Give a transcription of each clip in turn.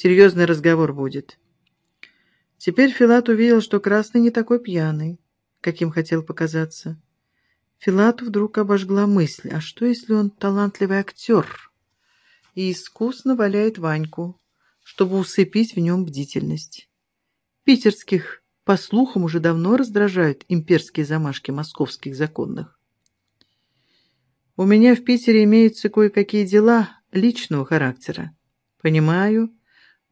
Серьезный разговор будет. Теперь Филат увидел, что Красный не такой пьяный, каким хотел показаться. Филату вдруг обожгла мысль, а что, если он талантливый актер и искусно валяет Ваньку, чтобы усыпить в нем бдительность? Питерских, по слухам, уже давно раздражают имперские замашки московских законных. У меня в Питере имеются кое-какие дела личного характера. Понимаю,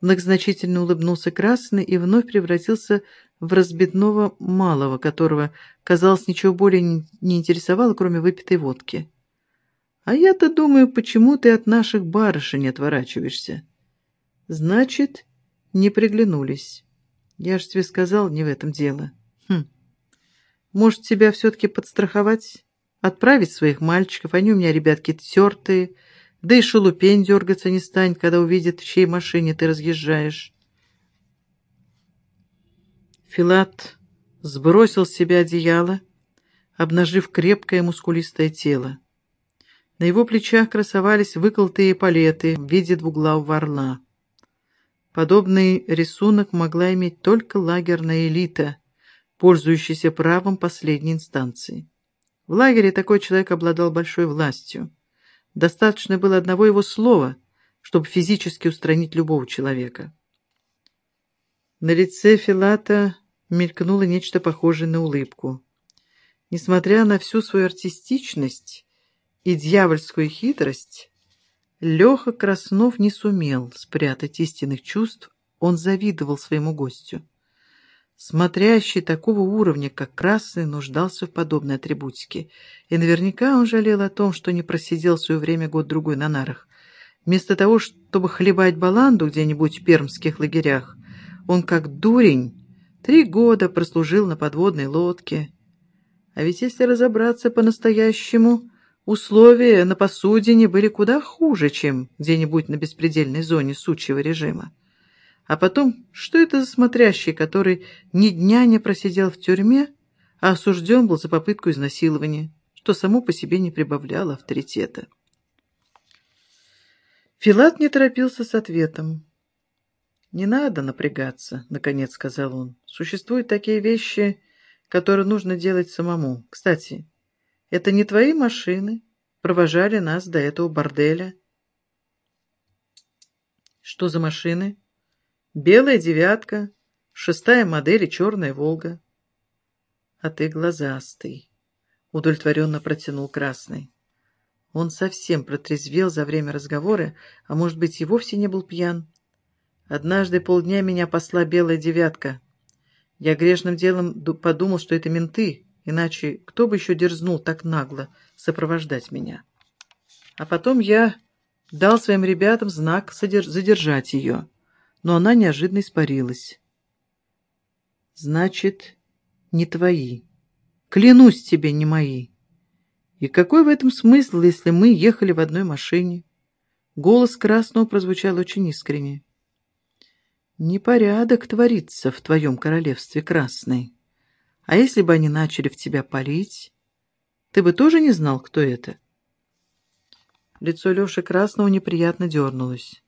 Многозначительно улыбнулся Красный и вновь превратился в разбитного малого, которого, казалось, ничего более не интересовало, кроме выпитой водки. «А я-то думаю, почему ты от наших барышень отворачиваешься?» «Значит, не приглянулись. Я же тебе сказал, не в этом дело. Хм. Может, тебя все-таки подстраховать? Отправить своих мальчиков? Они у меня, ребятки, тертые, да и шелупень дергаться не станет, когда увидит, в чьей машине ты разъезжаешь. Филат сбросил с себя одеяло, обнажив крепкое мускулистое тело. На его плечах красовались выколотые палеты в виде двуглавого орла. Подобный рисунок могла иметь только лагерная элита, пользующаяся правом последней инстанции. В лагере такой человек обладал большой властью. Достаточно было одного его слова, чтобы физически устранить любого человека. На лице Филата мелькнуло нечто похожее на улыбку. Несмотря на всю свою артистичность и дьявольскую хитрость, Леха Краснов не сумел спрятать истинных чувств, он завидовал своему гостю. Смотрящий такого уровня, как Красный, нуждался в подобной атрибутике, и наверняка он жалел о том, что не просидел в свое время год-другой на нарах. Вместо того, чтобы хлебать баланду где-нибудь в пермских лагерях, он, как дурень, три года прослужил на подводной лодке. А ведь если разобраться по-настоящему, условия на посудине были куда хуже, чем где-нибудь на беспредельной зоне сучьего режима. А потом, что это за смотрящий, который ни дня не просидел в тюрьме, а осужден был за попытку изнасилования, что само по себе не прибавляло авторитета? Филат не торопился с ответом. «Не надо напрягаться», — наконец сказал он. «Существуют такие вещи, которые нужно делать самому. Кстати, это не твои машины провожали нас до этого борделя?» «Что за машины?» Белая девятка, шестая модель и черная «Волга». А ты глазастый, удовлетворенно протянул красный. Он совсем протрезвел за время разговора, а может быть и вовсе не был пьян. Однажды полдня меня посла белая девятка. Я грешным делом подумал, что это менты, иначе кто бы еще дерзнул так нагло сопровождать меня. А потом я дал своим ребятам знак задержать ее но она неожиданно испарилась. «Значит, не твои. Клянусь тебе, не мои. И какой в этом смысл, если мы ехали в одной машине?» Голос Красного прозвучал очень искренне. «Непорядок творится в твоем королевстве, Красный. А если бы они начали в тебя палить, ты бы тоже не знал, кто это?» Лицо Леши Красного неприятно дернулось.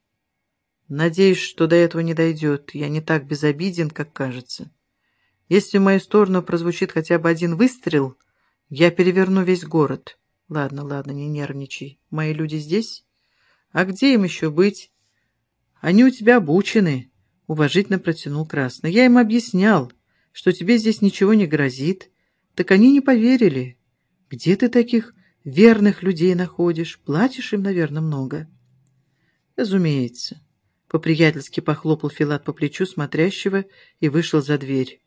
Надеюсь, что до этого не дойдет. Я не так безобиден, как кажется. Если в мою сторону прозвучит хотя бы один выстрел, я переверну весь город. Ладно, ладно, не нервничай. Мои люди здесь? А где им еще быть? Они у тебя обучены, — уважительно протянул Красный. Я им объяснял, что тебе здесь ничего не грозит. Так они не поверили. Где ты таких верных людей находишь? Платишь им, наверное, много. Разумеется. По-приятельски похлопал Филат по плечу смотрящего и вышел за дверь.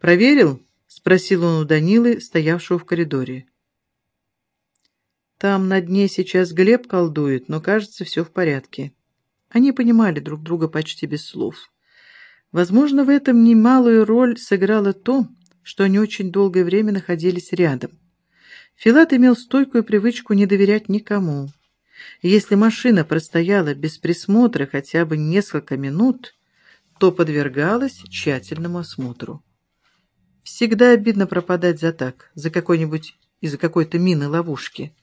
«Проверил?» — спросил он у Данилы, стоявшего в коридоре. «Там на дне сейчас Глеб колдует, но, кажется, все в порядке». Они понимали друг друга почти без слов. Возможно, в этом немалую роль сыграло то, что они очень долгое время находились рядом. Филат имел стойкую привычку не доверять никому, если машина простояла без присмотра хотя бы несколько минут, то подвергалась тщательному осмотру. Всегда обидно пропадать за так, за какой-нибудь из-за какой-то мины ловушки,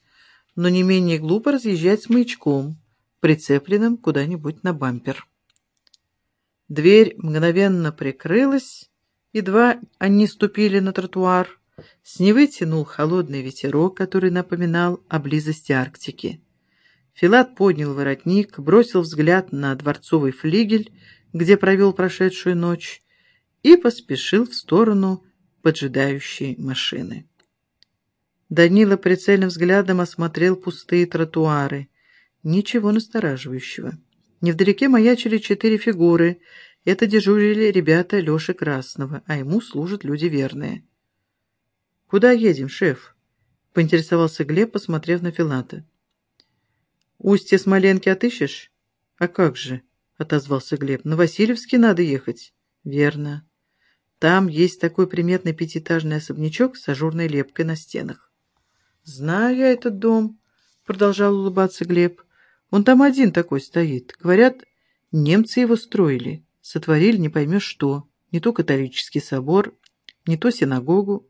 но не менее глупо разъезжать с маячком, прицепленным куда-нибудь на бампер. Дверь мгновенно прикрылась, едва они ступили на тротуар. С Невы тянул холодный ветерок, который напоминал о близости Арктики. Филат поднял воротник, бросил взгляд на дворцовый флигель, где провел прошедшую ночь, и поспешил в сторону поджидающей машины. Данила прицельным взглядом осмотрел пустые тротуары. Ничего настораживающего. Невдалеке маячили четыре фигуры. Это дежурили ребята Леши Красного, а ему служат люди верные. «Куда едем, шеф?» — поинтересовался Глеб, посмотрев на Филата. «Устье Смоленки отыщешь?» «А как же?» — отозвался Глеб. «На Васильевский надо ехать». «Верно. Там есть такой приметный пятиэтажный особнячок с ажурной лепкой на стенах». «Знаю я этот дом», — продолжал улыбаться Глеб. «Он там один такой стоит. Говорят, немцы его строили, сотворили не поймешь что, не то католический собор, не то синагогу».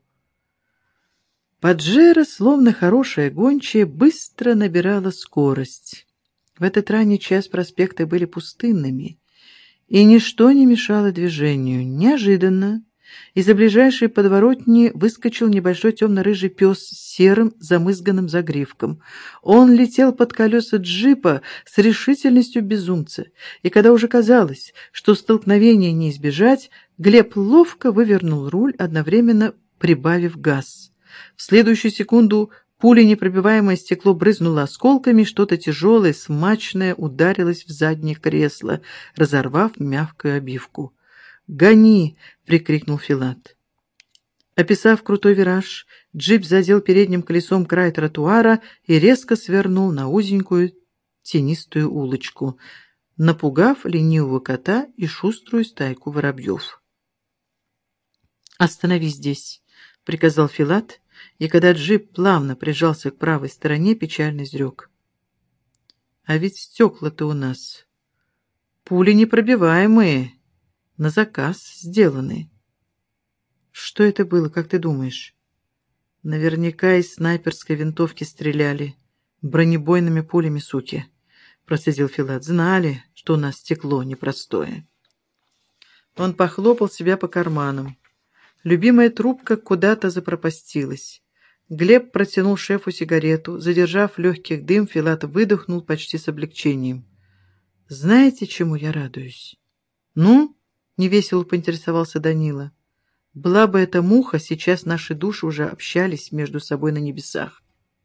Паджеро, словно хорошая гончая, быстро набирала скорость. В этот ранний час проспекты были пустынными, и ничто не мешало движению. Неожиданно из-за ближайшей подворотни выскочил небольшой темно-рыжий пес с серым замызганным загривком. Он летел под колеса джипа с решительностью безумца, и когда уже казалось, что столкновения не избежать, Глеб ловко вывернул руль, одновременно прибавив газ. В следующую секунду пуленепробиваемое стекло брызнуло осколками, что-то тяжелое, смачное ударилось в заднее кресло, разорвав мягкую обивку. «Гони!» — прикрикнул Филат. Описав крутой вираж, джип задел передним колесом край тротуара и резко свернул на узенькую тенистую улочку, напугав ленивого кота и шуструю стайку воробьев. «Остановись здесь», — приказал Филат, и когда джип плавно прижался к правой стороне, печально изрек. «А ведь стекла-то у нас пули непробиваемые, на заказ сделаны». «Что это было, как ты думаешь?» «Наверняка из снайперской винтовки стреляли, бронебойными пулями, суки», — процедил Филат. «Знали, что у нас стекло непростое». Он похлопал себя по карманам. Любимая трубка куда-то запропастилась. Глеб протянул шефу сигарету. Задержав легких дым, Филат выдохнул почти с облегчением. «Знаете, чему я радуюсь?» «Ну?» — невесело поинтересовался Данила. «Была бы эта муха, сейчас наши души уже общались между собой на небесах.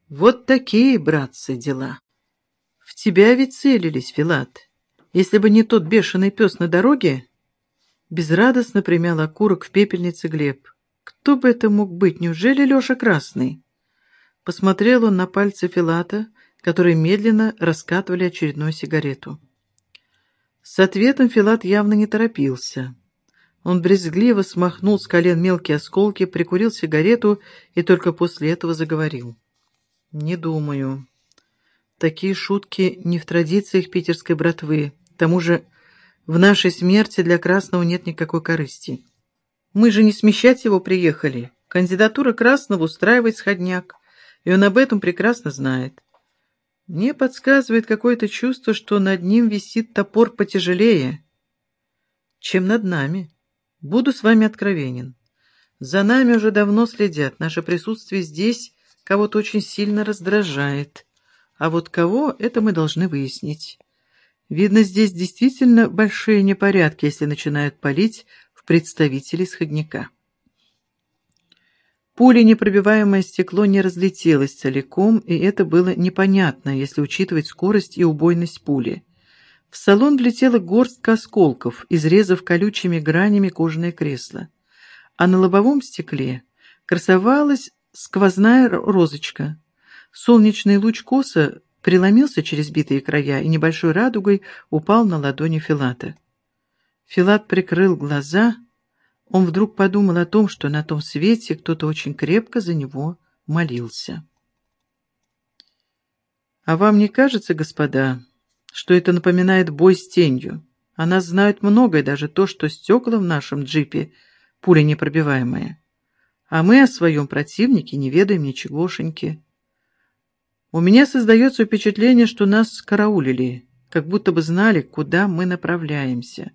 Вот такие, братцы, дела!» «В тебя ведь целились, Филат. Если бы не тот бешеный пес на дороге, Безрадостно примял окурок в пепельнице Глеб. Кто бы это мог быть? Неужели Леша Красный? Посмотрел он на пальцы Филата, которые медленно раскатывали очередную сигарету. С ответом Филат явно не торопился. Он брезгливо смахнул с колен мелкие осколки, прикурил сигарету и только после этого заговорил. «Не думаю. Такие шутки не в традициях питерской братвы. К тому же в нашей смерти для Красного нет никакой корысти. Мы же не смещать его приехали. Кандидатура Красного устраивает сходняк, и он об этом прекрасно знает. Мне подсказывает какое-то чувство, что над ним висит топор потяжелее, чем над нами. Буду с вами откровенен. За нами уже давно следят. Наше присутствие здесь кого-то очень сильно раздражает. А вот кого, это мы должны выяснить. Видно, здесь действительно большие непорядки, если начинают палить в представителей сходника. Пуля непробиваемое стекло не разлетелось целиком, и это было непонятно, если учитывать скорость и убойность пули. В салон влетела горстка осколков, изрезав колючими гранями кожаное кресло. А на лобовом стекле красовалась сквозная розочка. Солнечный луч коса преломился через битые края и небольшой радугой упал на ладони Филата. Филат прикрыл глаза. Он вдруг подумал о том, что на том свете кто-то очень крепко за него молился. «А вам не кажется, господа, что это напоминает бой с тенью? Она знает многое, даже то, что стекла в нашем джипе пуля непробиваемая. А мы о своем противнике не ведаем ничегошеньки». У меня создается впечатление, что нас караулили, как будто бы знали, куда мы направляемся.